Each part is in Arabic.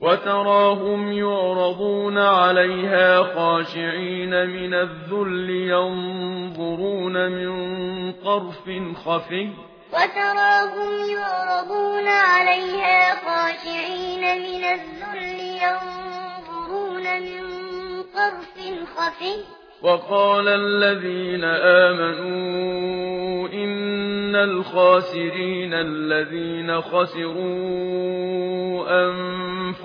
وتراهم يعرضون عليها خاشعين من الذل ينظرون من طرف خفي. وتراهم يعرضون عليها خاشعين من الذل ينظرون من طرف خفي. وقال الذين آمنوا إن الخاسرين الذين خسروا أن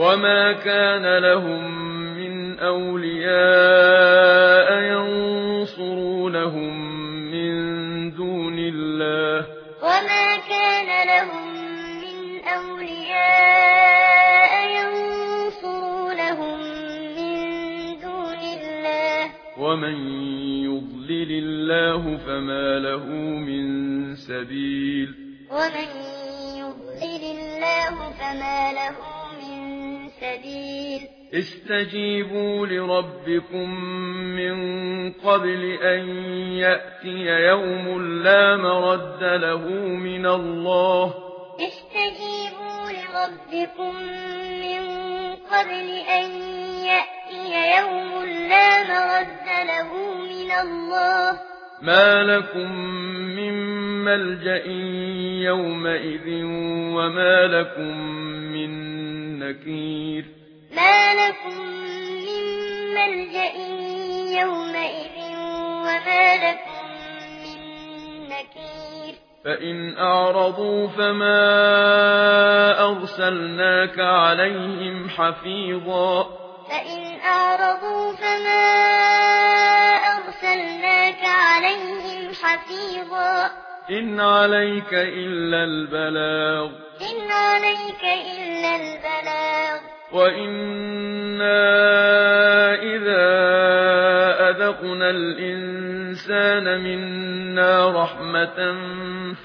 وما كان لهم من أولياء ينصرونهم من دون الله وما كان لهم من أولياء ينصرونهم من دون الله ومن يضلل الله فما له من سبيل ومن يضلل الله فما له السبيل. استجيبوا لربكم من قبل أن يأتي يوم لا مرد له من الله. استجيبوا لربكم من قبل أن يأتي يوم لا مرد له من الله. ما لكم من ملجأ يومئذ وما لكم من نكير ما لكم من ملجأ يومئذ وما لكم من نكير فإن أعرضوا فما أرسلناك عليهم حفيظا فإن أعرضوا فما أرسلناك عليهم حفيظا إن عليك إلا البلاغ. إن عليك إلا البلاغ. وإنا إذا أذقنا الإنسان منا رحمة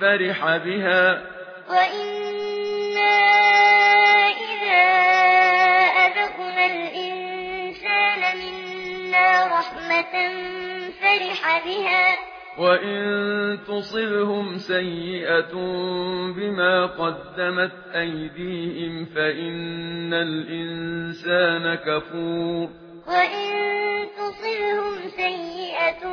فرح بها. وإنا إذا أذقنا الإنسان منا رحمة فرح بها. وَإِن تُصِبْهُمْ سَيِّئَةٌ بِمَا قَدَّمَتْ أَيْدِيهِمْ فَإِنَّ الْإِنسَانَ كَفُورٌ وَإِن تُصِبْهُمْ سَيِّئَةٌ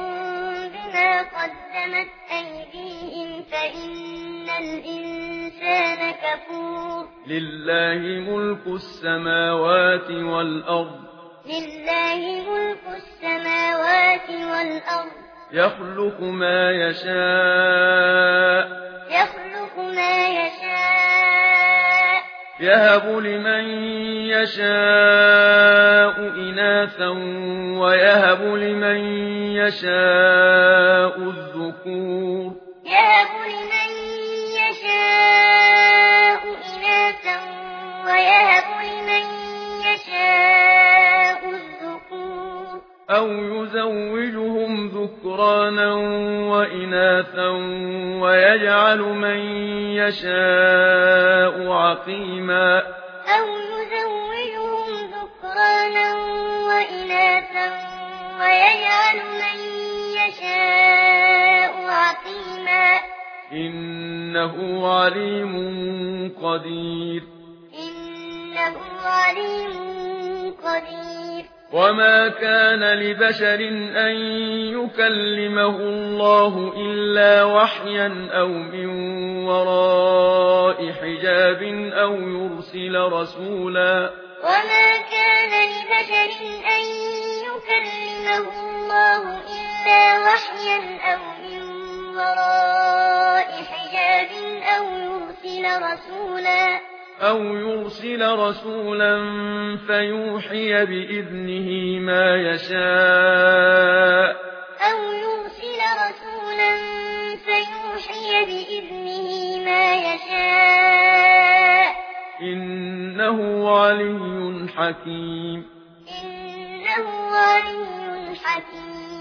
بِمَا قَدَّمَتْ أَيْدِيهِمْ فَإِنَّ الْإِنسَانَ كَفُورٌ لِلَّهِ مُلْكُ السَّمَاوَاتِ وَالْأَرْضِ لِلَّهِ مُلْكُ السَّمَاوَاتِ وَالْأَرْضِ يخلق ما يشاء. يخلق ما يشاء. يهب لمن يشاء إناثا ويهب لمن يشاء الذكور. أو يزوجهم ذكرانا وإناثا ويجعل من يشاء عقيما أو يزوجهم ذكرانا وإناثا ويجعل من يشاء عقيما إنه عليم قدير إنه عليم قدير وما كان لبشر أن يكلمه الله إلا وحيا أو من وراء حجاب أو يرسل رسولا وما كان لبشر أن يكلمه الله إلا وحيا أو من وراء حجاب أو يرسل رسولا أو يرسل رسولا فيوحي بإذنه ما يشاء أو يرسل رسولا فيوحي بإذنه ما يشاء إنه علي حكيم إنه علي حكيم